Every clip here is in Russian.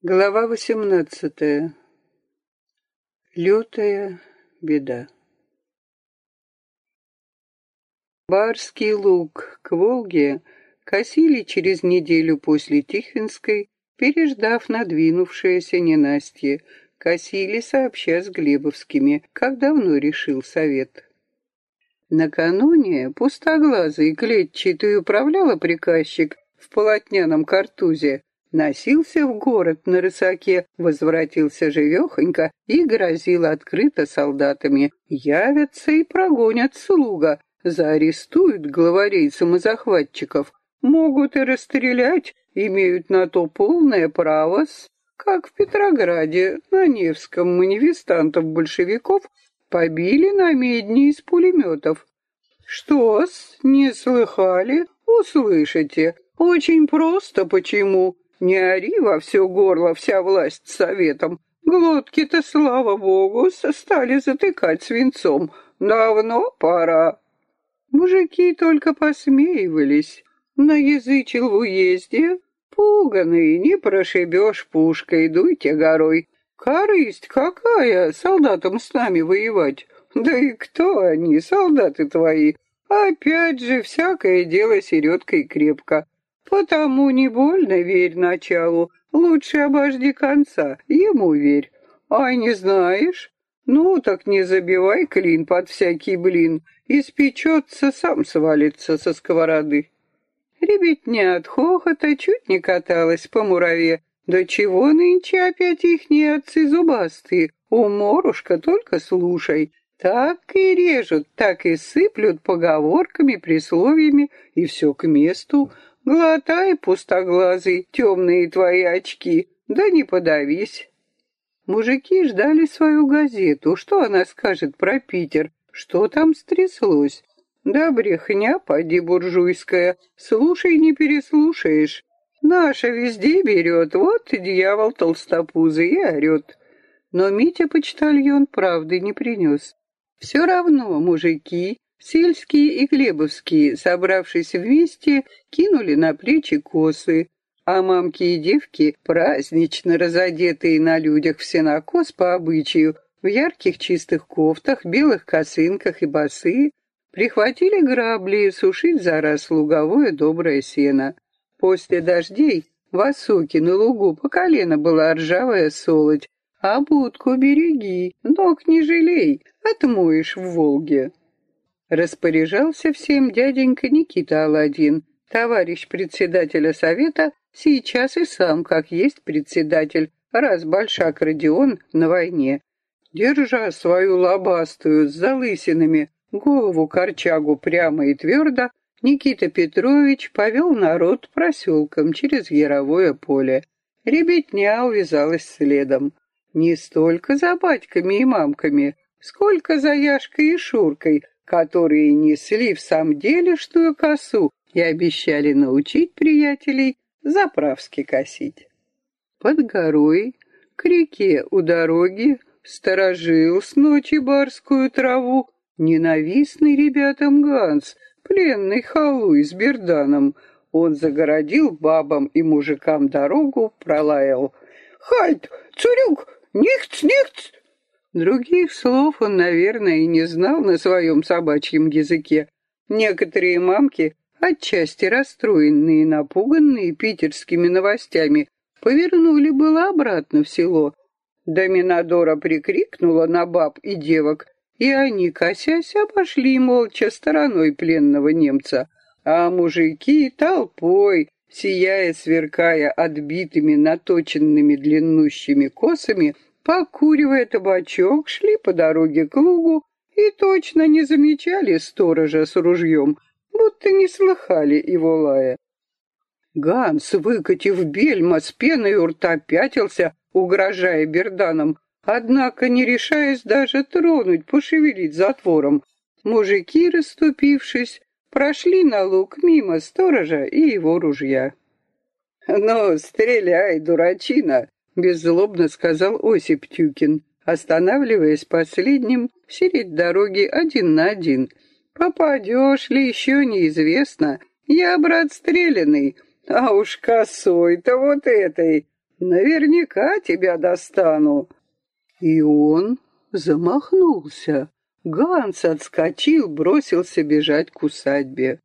Глава восемнадцатая. Лютая беда. Барский луг к Волге косили через неделю после Тихвинской, переждав надвинувшееся ненастье, косили сообща с Глебовскими, как давно решил совет. Накануне пустоглазый клетчатый управляла приказчик в полотняном картузе, Носился в город на рысаке, возвратился живехонько и грозил открыто солдатами. Явятся и прогонят слуга, заарестуют главарей самозахватчиков. Могут и расстрелять, имеют на то полное право, как в Петрограде на Невском манифестантов-большевиков побили на медни из пулеметов. Что-с, не слыхали? Услышите. Очень просто почему. Не ори во все горло вся власть советом. Глотки-то, слава богу, стали затыкать свинцом. Давно пора. Мужики только посмеивались. Наязычил в уезде. Пуганый, не прошибешь пушкой, дуйте горой. Корысть какая солдатам с нами воевать? Да и кто они, солдаты твои? Опять же, всякое дело середкой крепко. Потому не больно верь началу, лучше обожди конца, ему верь. Ай, не знаешь? Ну, так не забивай клин под всякий блин, испечется, сам свалится со сковороды. Ребятня от хохота чуть не каталась по мураве. Да чего нынче опять ихние отцы зубастые? Уморушка, только слушай. Так и режут, так и сыплют поговорками, присловиями, и все к месту. Глотай, пустоглазый, темные твои очки, да не подавись. Мужики ждали свою газету. Что она скажет про Питер? Что там стряслось? Да брехня, поди буржуйская, слушай, не переслушаешь. Наша везде берет, вот и дьявол толстопузый и орет. Но Митя почтальон правды не принес. Все равно мужики Сельские и Глебовские, собравшись вместе, кинули на плечи косы, а мамки и девки, празднично разодетые на людях в сенокос по обычаю, в ярких чистых кофтах, белых косынках и босые, прихватили грабли сушить за раз луговое доброе сено. После дождей в осоке на лугу по колено была ржавая солодь, а будку береги, ног не жалей, отмоешь в Волге. Распоряжался всем дяденька Никита Аладдин, товарищ председателя совета, сейчас и сам как есть председатель, раз Большак Родион на войне. Держа свою лобастую с залысинами голову корчагу прямо и твердо, Никита Петрович повел народ проселком через Яровое поле. Ребятня увязалась следом. Не столько за батьками и мамками, сколько за Яшкой и Шуркой, которые несли в самом деле штую косу и обещали научить приятелей заправски косить. Под горой, к реке у дороги, сторожил с ночи барскую траву ненавистный ребятам Ганс, пленный халуй с берданом. Он загородил бабам и мужикам дорогу, пролаял. «Хайт! Цурюк! Нихц, нихц! Других слов он, наверное, и не знал на своем собачьем языке. Некоторые мамки, отчасти расстроенные и напуганные питерскими новостями, повернули было обратно в село. Доминадора прикрикнула на баб и девок, и они, косясь, обошли молча стороной пленного немца. А мужики толпой, сияя, сверкая отбитыми, наточенными длиннущими косами, покуривая табачок, шли по дороге к лугу и точно не замечали сторожа с ружьем, будто не слыхали его лая. Ганс, выкатив бельма с пеной у рта, пятился, угрожая берданам, однако не решаясь даже тронуть, пошевелить затвором. Мужики, расступившись, прошли на луг мимо сторожа и его ружья. «Ну, стреляй, дурачина!» Беззлобно сказал Осип Тюкин, останавливаясь последним сидеть дороги один на один. Попадешь ли еще неизвестно. Я, брат, стрелянный, а уж косой-то вот этой. Наверняка тебя достану. И он замахнулся. Ганс отскочил, бросился бежать к усадьбе.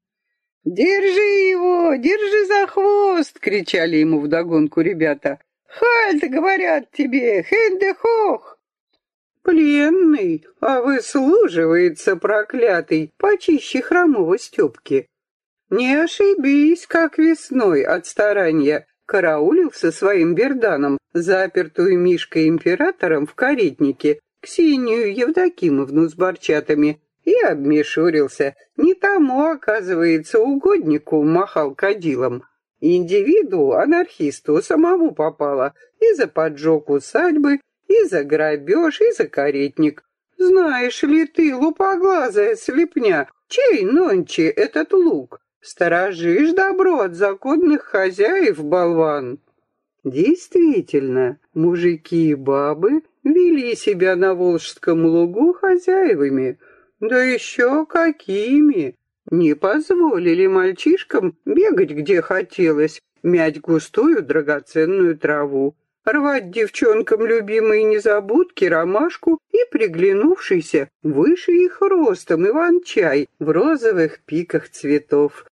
«Держи его! Держи за хвост!» — кричали ему вдогонку ребята. «Хальт, говорят тебе! Хендехох!» «Пленный, а выслуживается проклятый, почище хромого Степки. Не ошибись, как весной от старания караулил со своим берданом, запертую Мишкой-императором в каретнике, Ксению Евдокимовну с борчатами, и обмешурился. Не тому, оказывается, угоднику махал кадилом. Индивиду, анархисту, самому попало и за поджог усадьбы, и за грабеж, и за каретник. Знаешь ли ты, лупоглазая слепня, чей нонче этот лук? Сторожишь добро от законных хозяев, болван. Действительно, мужики и бабы вели себя на Волжском лугу хозяевами, да еще какими! Не позволили мальчишкам бегать где хотелось, мять густую драгоценную траву, рвать девчонкам любимые незабудки, ромашку и приглянувшийся выше их ростом иван-чай в розовых пиках цветов.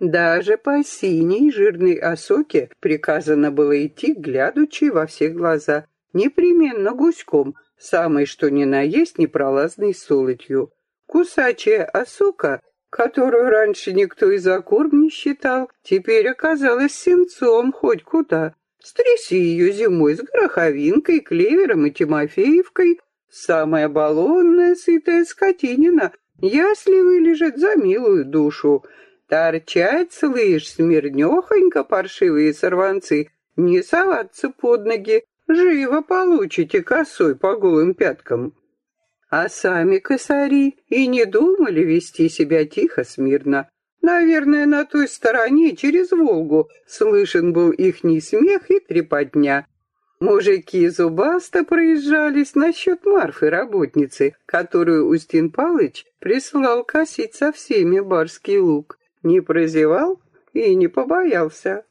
Даже по синей жирной осоке приказано было идти, глядучи во все глаза, непременно гуськом, самой что ни на есть непролазной солотью. Кусачая осока, которую раньше никто и за корм не считал, теперь оказалась сенцом хоть куда. Стряси ее зимой с гороховинкой, клевером и тимофеевкой, самая баллонная сытая скотинина, ясли вылежит за милую душу. Торчать, слышь, смирнёхонько, паршивые сорванцы, не соваться под ноги, живо получите косой по голым пяткам. А сами косари и не думали вести себя тихо, смирно. Наверное, на той стороне, через Волгу, слышен был ихний смех и трепотня. Мужики зубасто проезжались насчет Марфы, работницы, которую Устин Палыч прислал косить со всеми барский лук. Не прозевал и не побоялся.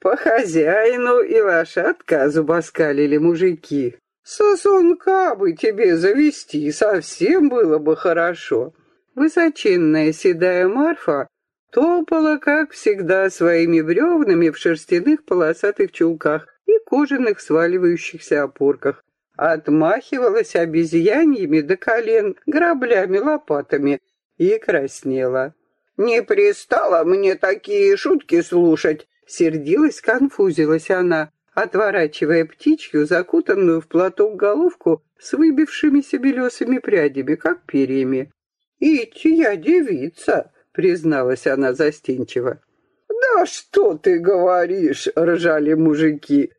По хозяину и лошадка зубоскалили мужики. Сосунка бы тебе завести, совсем было бы хорошо. Высоченная седая Марфа топала, как всегда, своими бревнами в шерстяных полосатых чулках и кожаных сваливающихся опорках. Отмахивалась обезьяньями до колен, граблями-лопатами и краснела. «Не пристало мне такие шутки слушать!» Сердилась, конфузилась она, отворачивая птичью, закутанную в платок головку с выбившимися белесыми прядями, как перьями. «Ить я девица!» — призналась она застенчиво. «Да что ты говоришь!» — ржали мужики.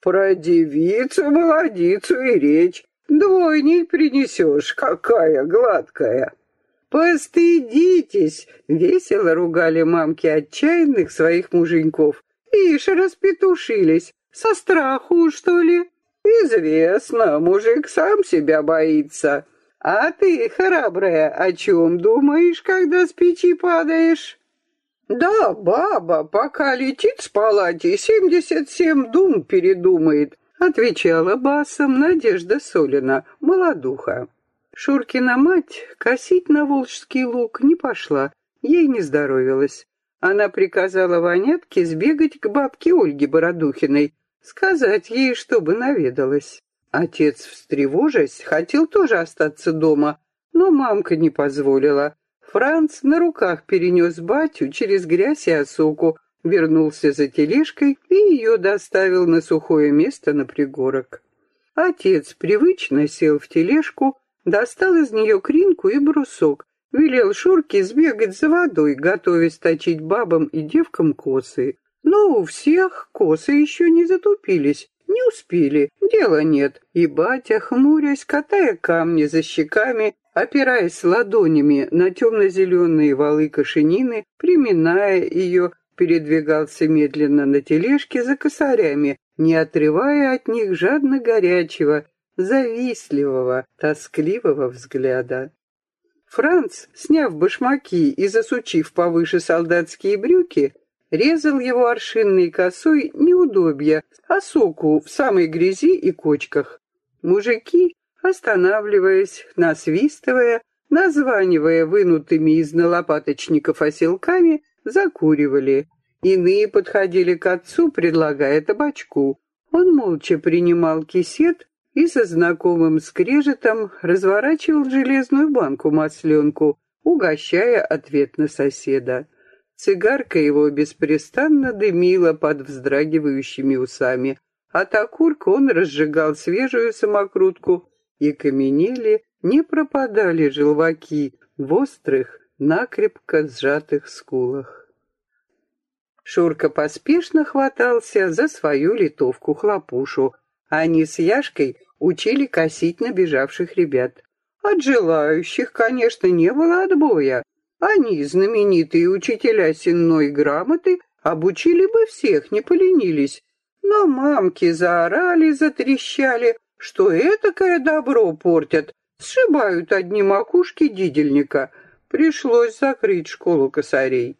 «Про девицу, молодицу и речь. Двойней принесешь, какая гладкая!» «Постыдитесь!» — весело ругали мамки отчаянных своих муженьков. «Ишь, распетушились! Со страху, что ли?» «Известно, мужик сам себя боится. А ты, храбрая, о чем думаешь, когда с печи падаешь?» «Да, баба, пока летит с палати, семьдесят семь дум передумает», отвечала басом Надежда Солина, молодуха. Шуркина мать косить на волжский луг не пошла, ей не здоровилось. Она приказала Ванятке сбегать к бабке Ольге Бородухиной, сказать ей, чтобы наведалась. Отец, встревожась, хотел тоже остаться дома, но мамка не позволила. Франц на руках перенес батю через грязь и осоку, вернулся за тележкой и ее доставил на сухое место на пригорок. Отец привычно сел в тележку, достал из нее кринку и брусок, велел Шурке сбегать за водой, готовясь точить бабам и девкам косы. Но у всех косы еще не затупились, не успели, дела нет. И батя, хмурясь, катая камни за щеками, опираясь ладонями на темно-зеленые валы кошенины, приминая ее, передвигался медленно на тележке за косарями, не отрывая от них жадно горячего, завистливого, тоскливого взгляда. Франц, сняв башмаки и засучив повыше солдатские брюки, резал его аршинной косой неудобья, а соку в самой грязи и кочках. Мужики, останавливаясь, насвистывая, названивая вынутыми из налопаточников оселками, закуривали. Иные подходили к отцу, предлагая табачку. Он молча принимал кисет и со знакомым скрежетом разворачивал железную банку-масленку, угощая ответ на соседа. Цигарка его беспрестанно дымила под вздрагивающими усами, а окурка он разжигал свежую самокрутку, и каменели, не пропадали желваки в острых, накрепко сжатых скулах. Шурка поспешно хватался за свою литовку-хлопушу. Они с Яшкой учили косить набежавших ребят. От желающих, конечно, не было отбоя. Они, знаменитые учителя сенной грамоты, обучили бы всех, не поленились. Но мамки заорали, затрещали, что этакое добро портят, сшибают одни макушки дидельника. Пришлось закрыть школу косарей.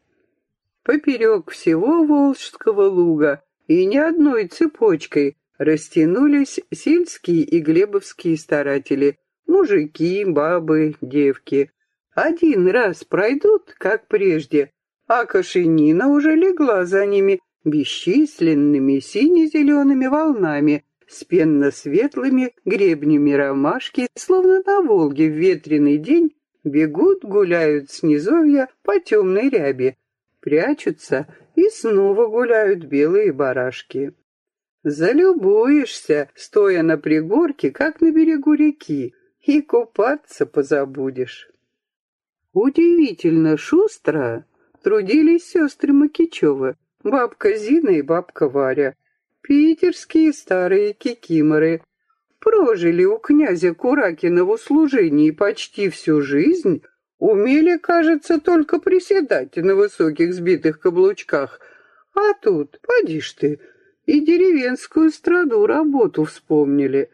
Поперек всего Волжского луга и ни одной цепочкой растянулись сельские и глебовские старатели, мужики, бабы, девки. Один раз пройдут, как прежде, а кошенина уже легла за ними бесчисленными сине-зелеными волнами с пенно-светлыми гребнями ромашки, словно на Волге в ветреный день бегут, гуляют с низовья по темной ряби, прячутся и снова гуляют белые барашки. Залюбуешься, стоя на пригорке, как на берегу реки, и купаться позабудешь. Удивительно шустро трудились сестры Макичевы, бабка Зина и бабка Варя, питерские старые кикиморы. Прожили у князя Куракина в услужении почти всю жизнь, умели, кажется, только приседать на высоких сбитых каблучках. А тут, поди ж ты, и деревенскую страду работу вспомнили.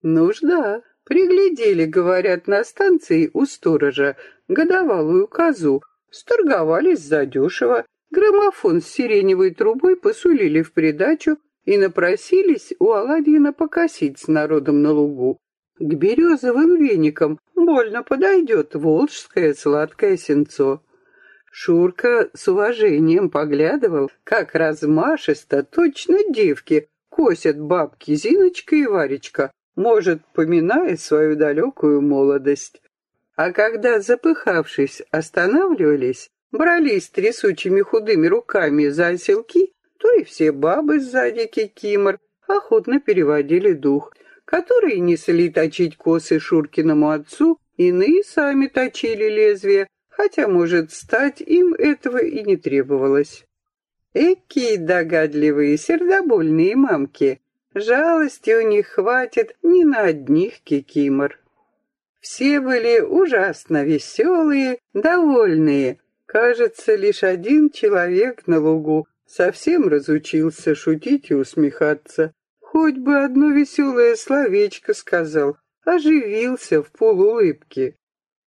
Нужда. Приглядели, говорят, на станции у сторожа годовалую козу, сторговались задешево, граммофон с сиреневой трубой посулили в придачу и напросились у Аладдина покосить с народом на лугу. К березовым веникам больно подойдет волжское сладкое сенцо. Шурка с уважением поглядывал, как размашисто точно девки косят бабки Зиночка и Варечка, может, поминая свою далекую молодость. А когда, запыхавшись, останавливались, брались трясучими худыми руками за оселки, то и все бабы сзади кикимор охотно переводили дух, которые несли точить косы Шуркиному отцу, иные сами точили лезвие, хотя, может, стать им этого и не требовалось. Экие догадливые, сердобольные мамки, Жалости у них хватит не на одних кикимор. Все были ужасно веселые, довольные. Кажется, лишь один человек на лугу совсем разучился шутить и усмехаться. Хоть бы одно веселое словечко сказал, оживился в полуулыбке.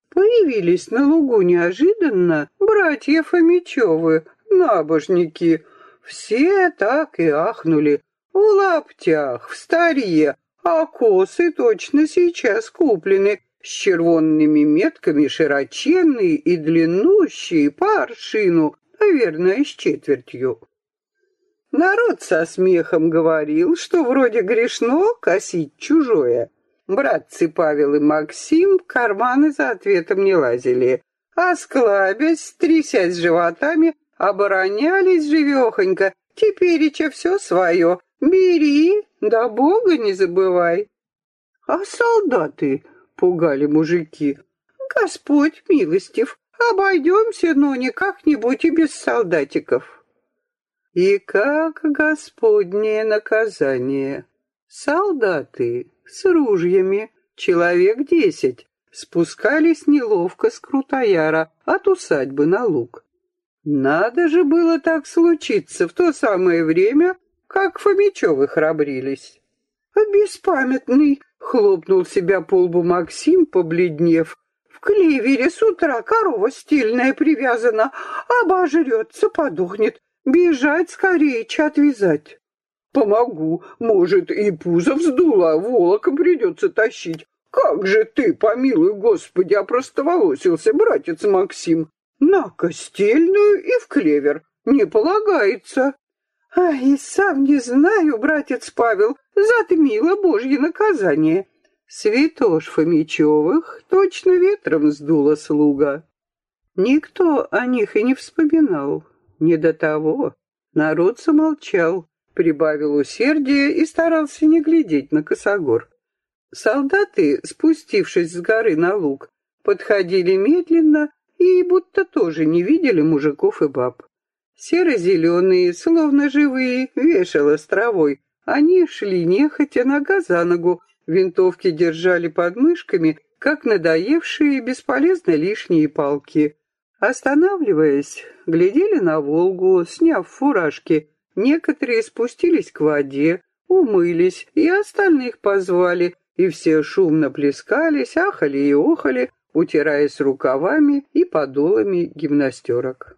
Появились на лугу неожиданно братья Фомичевы, набожники. Все так и ахнули, в лаптях, в старье, а косы точно сейчас куплены, с червонными метками широченные и длиннущие по аршину, наверное, с четвертью. Народ со смехом говорил, что вроде грешно косить чужое. Братцы Павел и Максим карманы за ответом не лазили, а склабясь, трясясь животами, оборонялись живехонько, тепереча все свое, Бери, да Бога не забывай. А солдаты, пугали мужики, Господь милостив, обойдемся, но не как-нибудь и без солдатиков. И как Господнее наказание. Солдаты с ружьями, человек десять, спускались неловко с Крутояра от усадьбы на луг. Надо же было так случиться в то самое время, как Фомичевы храбрились. Беспамятный, хлопнул себя по лбу Максим, побледнев. В клевере с утра корова стильная привязана, обожрется, подохнет. Бежать скорее, чат вязать. Помогу. Может, и пузо вздуло, а волоком придется тащить. Как же ты, помилуй Господи, опростоволосился, братец Максим. На костельную и в клевер. Не полагается. А и сам не знаю, братец Павел, затмило Божье наказание. Святош Фомичевых точно ветром сдуло слуга. Никто о них и не вспоминал. Не до того. Народ замолчал, прибавил усердия и старался не глядеть на косогор. Солдаты, спустившись с горы на луг, подходили медленно и будто тоже не видели мужиков и баб. Серо-зеленые, словно живые, вешало с травой. Они шли нехотя нога за ногу, винтовки держали под мышками, как надоевшие бесполезно лишние палки. Останавливаясь, глядели на Волгу, сняв фуражки. Некоторые спустились к воде, умылись и остальных позвали, и все шумно плескались, ахали и охали, утираясь рукавами и подолами гимнастерок.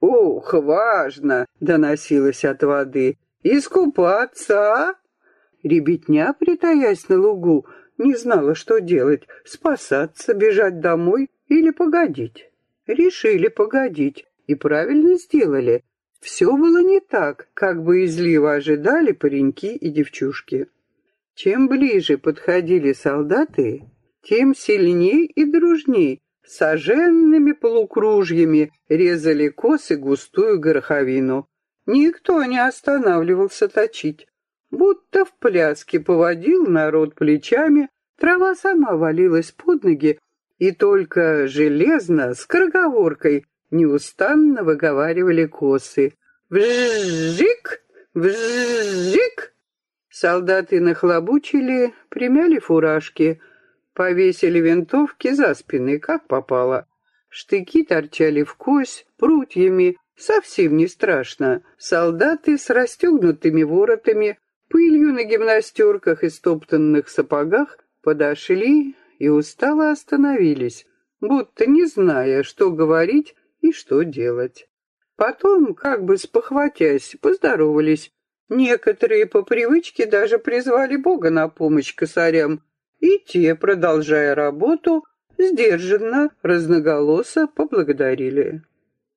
«Ух, важно!» — доносилось от воды. «Искупаться, а?» Ребятня, притаясь на лугу, не знала, что делать — спасаться, бежать домой или погодить. Решили погодить и правильно сделали. Все было не так, как бы изливо ожидали пареньки и девчушки. Чем ближе подходили солдаты, тем сильней и дружней соженными полукружьями резали косы густую гороховину. Никто не останавливался точить. Будто в пляске поводил народ плечами, трава сама валилась под ноги, и только железно, с кроговоркой, неустанно выговаривали косы. «Вжик! Вжик!» Солдаты нахлобучили, примяли фуражки, повесили винтовки за спины, как попало. Штыки торчали в кость, прутьями, совсем не страшно. Солдаты с расстегнутыми воротами, пылью на гимнастерках и стоптанных сапогах подошли, и устало остановились, будто не зная, что говорить и что делать. Потом, как бы спохватясь, поздоровались. Некоторые по привычке даже призвали Бога на помощь косарям, и те, продолжая работу, сдержанно, разноголосо поблагодарили.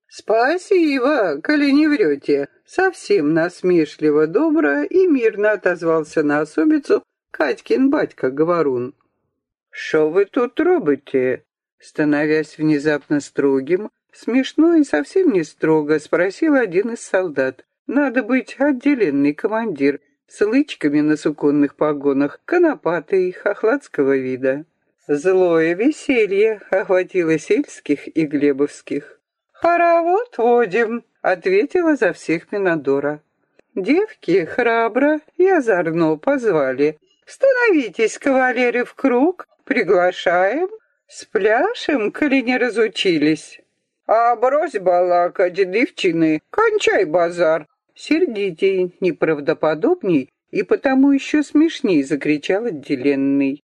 «Спасибо, коли не врете!» Совсем насмешливо добро и мирно отозвался на особицу Катькин батька Говорун. «Что вы тут робите?» Становясь внезапно строгим, смешно и совсем не строго, спросил один из солдат. «Надо быть отделенный командир, с лычками на суконных погонах, конопатый, хохладского вида». Злое веселье охватило сельских и глебовских. «Хоровод водим», — ответила за всех Минадора. Девки храбро и озорно позвали. «Становитесь, кавалеры, в круг, Приглашаем, спляшем, коли не разучились. А брось балакать, девчины, кончай базар. Сердитей, неправдоподобней и потому еще смешней закричал отделенный.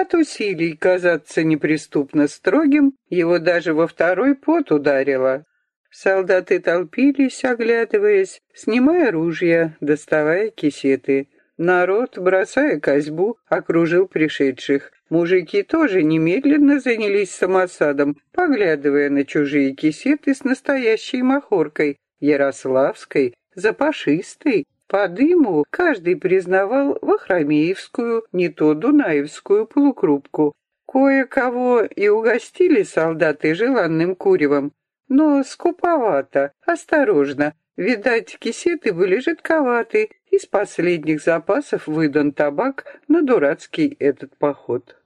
От усилий казаться неприступно строгим его даже во второй пот ударило. Солдаты толпились, оглядываясь, снимая ружья, доставая кисеты. Народ, бросая козьбу, окружил пришедших. Мужики тоже немедленно занялись самосадом, поглядывая на чужие кисеты с настоящей махоркой, ярославской, запашистой. По дыму каждый признавал Вахромеевскую, не то Дунаевскую полукрупку. Кое-кого и угостили солдаты желанным куревом, но скуповато, осторожно. Видать, кисеты были жидковаты, из последних запасов выдан табак на дурацкий этот поход.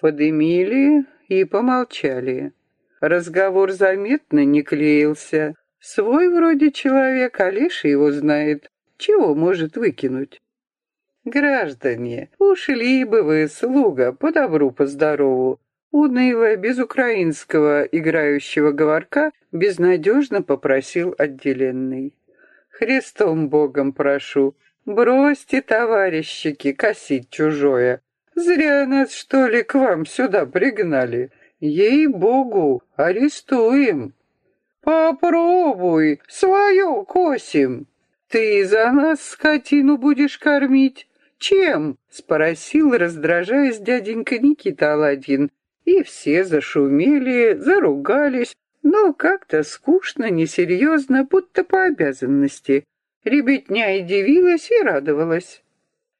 Подымили и помолчали. Разговор заметно не клеился. Свой вроде человек, а Леша его знает. Чего может выкинуть? Граждане, ушли бы вы, слуга, по добру, по здорову. Уныло, без украинского играющего говорка, безнадежно попросил отделенный. Христом Богом прошу, бросьте, товарищики, косить чужое. Зря нас, что ли, к вам сюда пригнали. Ей-богу, арестуем. Попробуй, свое косим. Ты за нас скотину будешь кормить? Чем? Спросил, раздражаясь дяденька Никита Аладдин. И все зашумели, заругались, но как-то скучно, несерьезно, будто по обязанности. Ребятня и дивилась, и радовалась.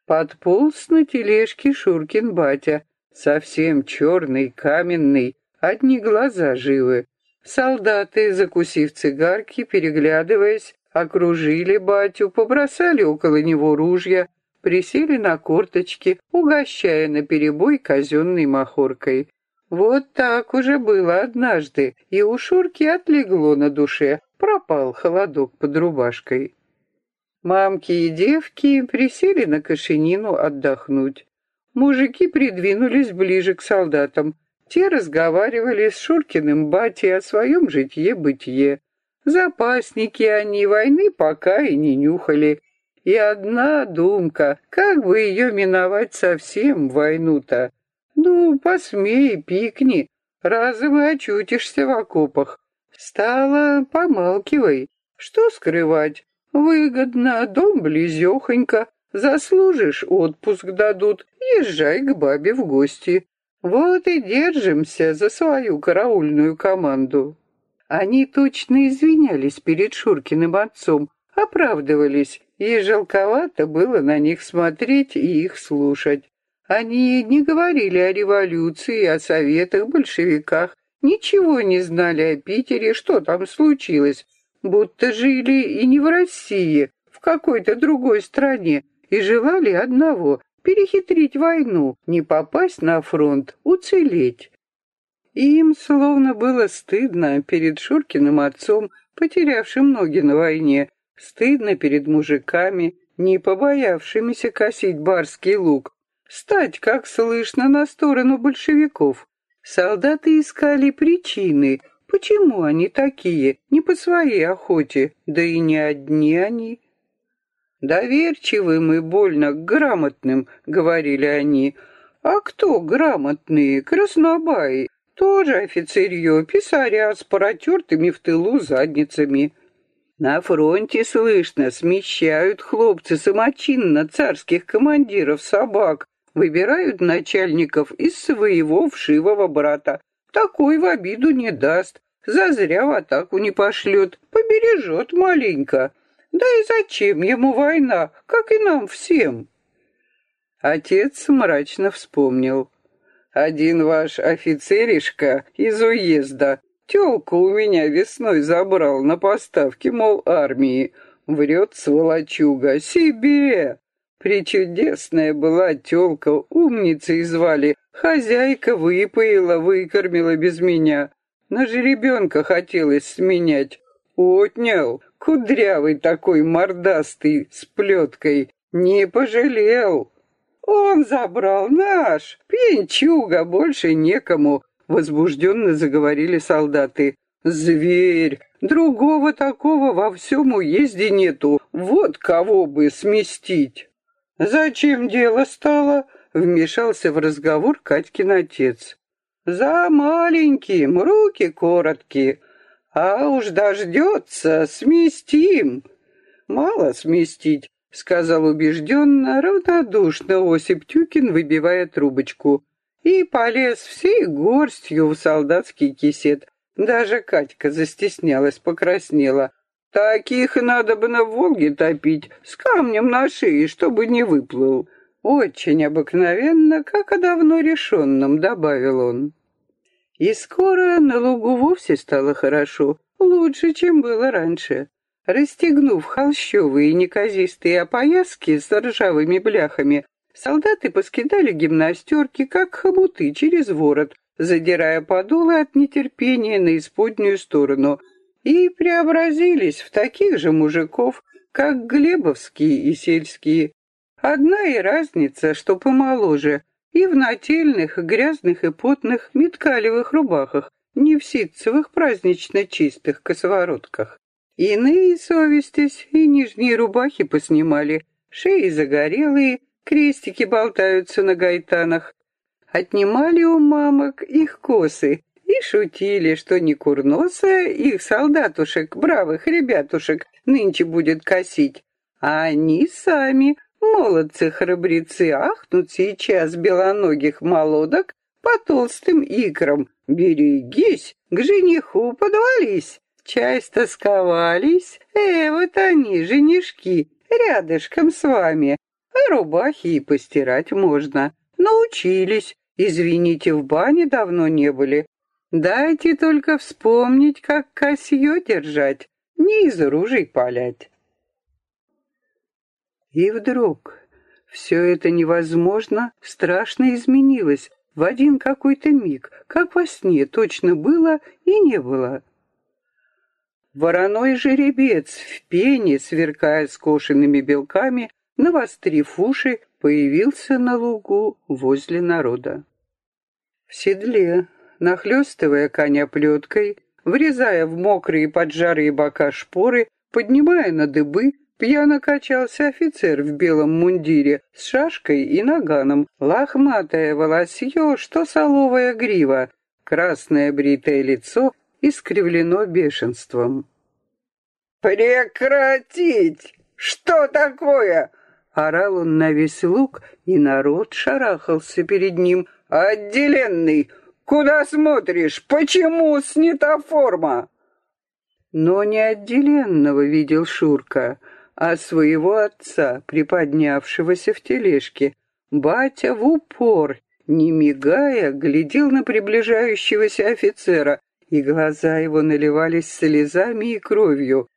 Подполз на тележке Шуркин батя, совсем черный, каменный, одни глаза живы. Солдаты, закусив цигарки, переглядываясь, окружили батю, побросали около него ружья, присели на корточки, угощая наперебой казенной махоркой. Вот так уже было однажды, и у Шурки отлегло на душе, пропал холодок под рубашкой. Мамки и девки присели на кошенину отдохнуть. Мужики придвинулись ближе к солдатам. Те разговаривали с Шуркиным батей о своем житье-бытие. Запасники они войны пока и не нюхали. И одна думка, как бы ее миновать совсем, войну-то. Ну, посмей, пикни, разом и очутишься в окопах. Стало, помалкивай. Что скрывать? Выгодно, дом близехонько, заслужишь, отпуск дадут, езжай к бабе в гости. Вот и держимся за свою караульную команду. Они точно извинялись перед Шуркиным отцом, оправдывались, и жалковато было на них смотреть и их слушать. Они не говорили о революции, о советах, большевиках, ничего не знали о Питере, что там случилось, будто жили и не в России, в какой-то другой стране, и желали одного — перехитрить войну, не попасть на фронт, уцелеть. Им словно было стыдно перед Шуркиным отцом, потерявшим ноги на войне, стыдно перед мужиками, не побоявшимися косить барский лук, стать, как слышно, на сторону большевиков. Солдаты искали причины, Почему они такие, не по своей охоте, да и не одни они? Доверчивым и больно грамотным, говорили они. А кто грамотные? Краснобаи. Тоже офицерье, писаря с протертыми в тылу задницами. На фронте, слышно, смещают хлопцы самочинно царских командиров собак, выбирают начальников из своего вшивого брата, такой в обиду не даст, зазря в атаку не пошлет, побережет маленько. Да и зачем ему война, как и нам всем? Отец мрачно вспомнил. Один ваш офицеришка из уезда тёлку у меня весной забрал на поставки, мол, армии. Врет сволочуга себе. Причудесная была тёлка, умницей звали, Хозяйка выпоила, выкормила без меня. На жеребенка хотелось сменять. Отнял, кудрявый такой мордастый, с плеткой. Не пожалел. Он забрал наш, пенчуга, больше некому. Возбужденно заговорили солдаты. Зверь! Другого такого во всем уезде нету. Вот кого бы сместить. Зачем дело стало? вмешался в разговор Катькин отец. «За маленьким, руки короткие, а уж дождется, сместим». «Мало сместить», — сказал убежденно, равнодушно Осип Тюкин, выбивая трубочку. И полез всей горстью в солдатский кисет. Даже Катька застеснялась, покраснела. «Таких надо бы на Волге топить, с камнем на шее, чтобы не выплыл». Очень обыкновенно, как о давно решенном, добавил он. И скоро на лугу вовсе стало хорошо, лучше, чем было раньше. Расстегнув холщовые неказистые опояски с ржавыми бляхами, солдаты поскидали гимнастерки, как хомуты, через ворот, задирая подолы от нетерпения на исподнюю сторону, и преобразились в таких же мужиков, как глебовские и сельские, Одна и разница, что помоложе, и в нательных, грязных и потных меткалевых рубахах, не в ситцевых празднично чистых косоворотках. Иные совестись и нижние рубахи поснимали, шеи загорелые, крестики болтаются на гайтанах. Отнимали у мамок их косы, и шутили, что не курносая их солдатушек, бравых ребятушек, нынче будет косить, а они сами, молодцы-храбрецы, ахнут сейчас белоногих молодок по толстым икрам. Берегись, к жениху подвались. Часто сковались, э, вот они, женишки, рядышком с вами. А рубахи и постирать можно. Научились. Извините, в бане давно не были. Дайте только вспомнить, как косье держать, не из ружей палять. И вдруг все это невозможно, страшно изменилось в один какой-то миг, как во сне точно было и не было. Вороной жеребец в пене, сверкая скошенными белками, навострив уши, появился на лугу возле народа. В седле, нахлестывая коня плеткой, врезая в мокрые поджарые бока шпоры, поднимая на дыбы, Пьяно качался офицер в белом мундире с шашкой и наганом, лохматое волосье, что соловая грива, красное бритое лицо искривлено бешенством. «Прекратить! Что такое?» Орал он на весь луг, и народ шарахался перед ним. «Отделенный! Куда смотришь? Почему снята форма?» Но не отделенного видел Шурка — а своего отца, приподнявшегося в тележке. Батя в упор, не мигая, глядел на приближающегося офицера, и глаза его наливались слезами и кровью.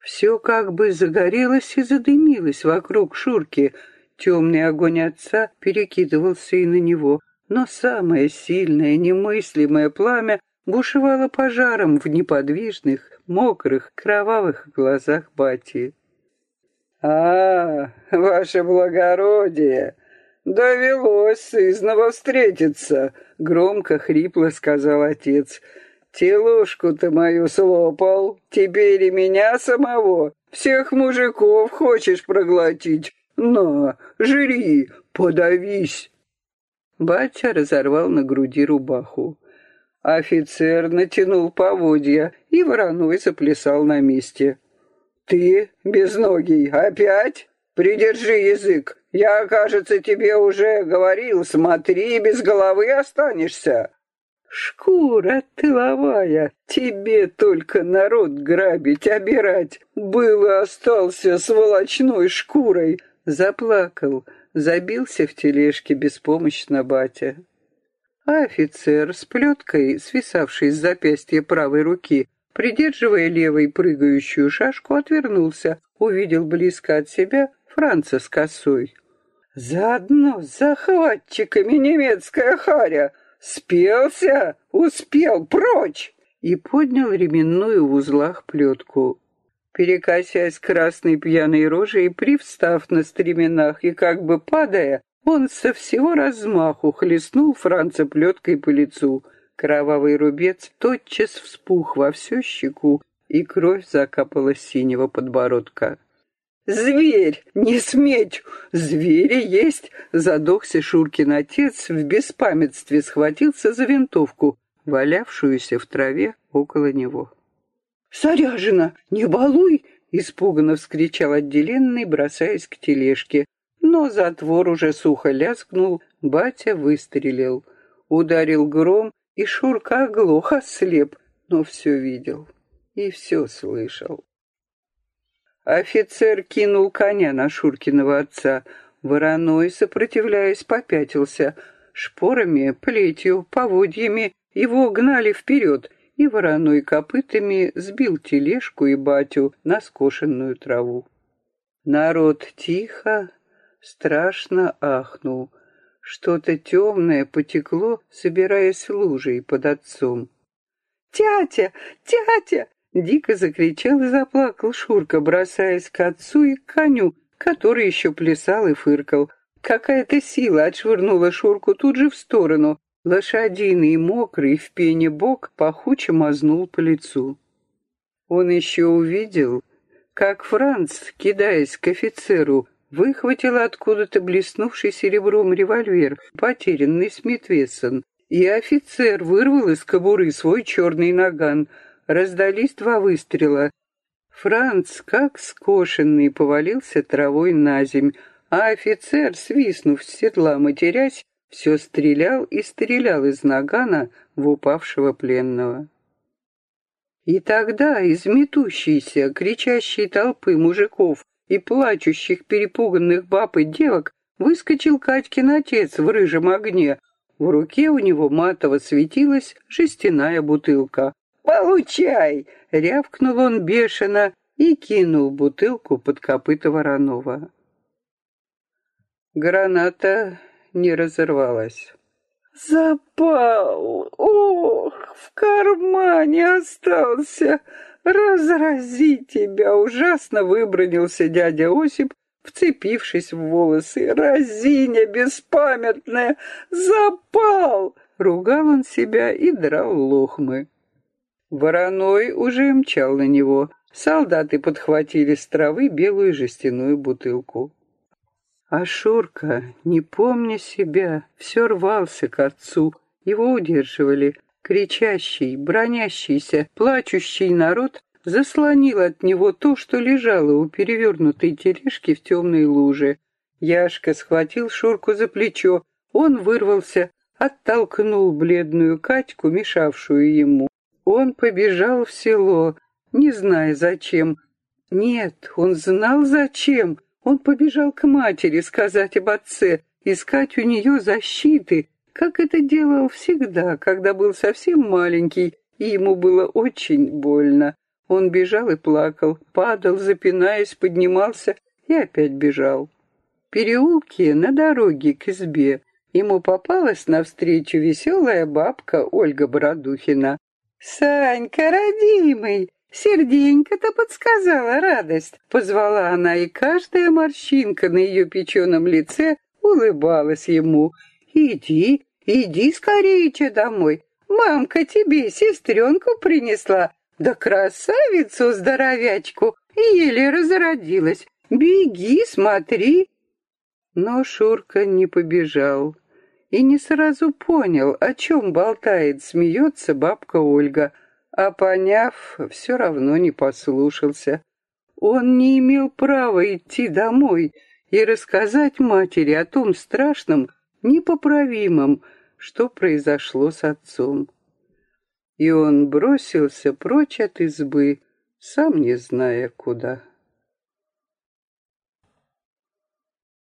Все как бы загорелось и задымилось вокруг Шурки. Темный огонь отца перекидывался и на него, но самое сильное, немыслимое пламя бушевало пожаром в неподвижных, мокрых, кровавых глазах бати. «А, ваше благородие, довелось сызново встретиться», — громко, хрипло сказал отец. «Телушку ты мою слопал, теперь и меня самого, всех мужиков хочешь проглотить. На, жри, подавись». Батя разорвал на груди рубаху. Офицер натянул поводья, и вороной заплясал на месте. «Ты, безногий, опять? Придержи язык. Я, кажется, тебе уже говорил, смотри, без головы останешься». «Шкура тыловая, тебе только народ грабить, обирать. Было остался с волочной шкурой». Заплакал, забился в тележке беспомощно батя. А офицер с плеткой, свисавшей с запястья правой руки, придерживая левой прыгающую шашку, отвернулся, увидел близко от себя Франца с косой. «Заодно с захватчиками немецкая харя! Спелся? Успел! Прочь!» И поднял ременную в узлах плетку. Перекосясь красной пьяной рожей, привстав на стременах и как бы падая, он со всего размаху хлестнул Франца плеткой по лицу — Кровавый рубец тотчас вспух во всю щеку, и кровь закапала синего подбородка. «Зверь! Не сметь! Звери есть!» Задохся Шуркин отец, в беспамятстве схватился за винтовку, валявшуюся в траве около него. «Саряжина! Не балуй!» — испуганно вскричал отделенный, бросаясь к тележке. Но затвор уже сухо лязгнул, батя выстрелил. Ударил гром, и Шурка глухо слеп, но все видел и все слышал. Офицер кинул коня на Шуркиного отца. Вороной, сопротивляясь, попятился. Шпорами, плетью, поводьями его гнали вперед, и вороной копытами сбил тележку и батю на скошенную траву. Народ тихо, страшно ахнул. Что-то темное потекло, собираясь лужей под отцом. «Тятя! Тятя!» — дико закричал и заплакал Шурка, бросаясь к отцу и к коню, который еще плясал и фыркал. Какая-то сила отшвырнула Шурку тут же в сторону. Лошадиный, мокрый, в пене бок пахуче мазнул по лицу. Он еще увидел, как Франц, кидаясь к офицеру, выхватила откуда-то блеснувший серебром револьвер, потерянный Смит Вессон, И офицер вырвал из кобуры свой черный наган. Раздались два выстрела. Франц, как скошенный, повалился травой на земь, а офицер, свистнув с седла, матерясь, все стрелял и стрелял из нагана в упавшего пленного. И тогда из метущейся, кричащей толпы мужиков и плачущих перепуганных баб и девок выскочил Катькин отец в рыжем огне. В руке у него матово светилась жестяная бутылка. «Получай!» — рявкнул он бешено и кинул бутылку под копыта Воронова. Граната не разорвалась. «Запал! Ох, в кармане остался! Разрази тебя!» Ужасно выбронился дядя Осип, вцепившись в волосы. «Разиня беспамятная! Запал!» Ругал он себя и драл лохмы. Вороной уже мчал на него. Солдаты подхватили с травы белую жестяную бутылку. А Шурка, не помня себя, все рвался к отцу. Его удерживали. Кричащий, бронящийся, плачущий народ заслонил от него то, что лежало у перевернутой тележки в темной луже. Яшка схватил Шурку за плечо. Он вырвался, оттолкнул бледную Катьку, мешавшую ему. Он побежал в село, не зная зачем. Нет, он знал зачем. Он побежал к матери сказать об отце, искать у нее защиты, как это делал всегда, когда был совсем маленький, и ему было очень больно. Он бежал и плакал, падал, запинаясь, поднимался и опять бежал. В переулке на дороге к избе ему попалась навстречу веселая бабка Ольга Бородухина. «Санька, родимый, Серденько-то подсказала радость. Позвала она, и каждая морщинка на ее печеном лице улыбалась ему. «Иди, иди скорее домой. Мамка тебе сестренку принесла, да красавицу-здоровячку, еле разродилась. Беги, смотри». Но Шурка не побежал и не сразу понял, о чем болтает, смеется бабка Ольга – а поняв, все равно не послушался. Он не имел права идти домой и рассказать матери о том страшном, непоправимом, что произошло с отцом. И он бросился прочь от избы, сам не зная куда.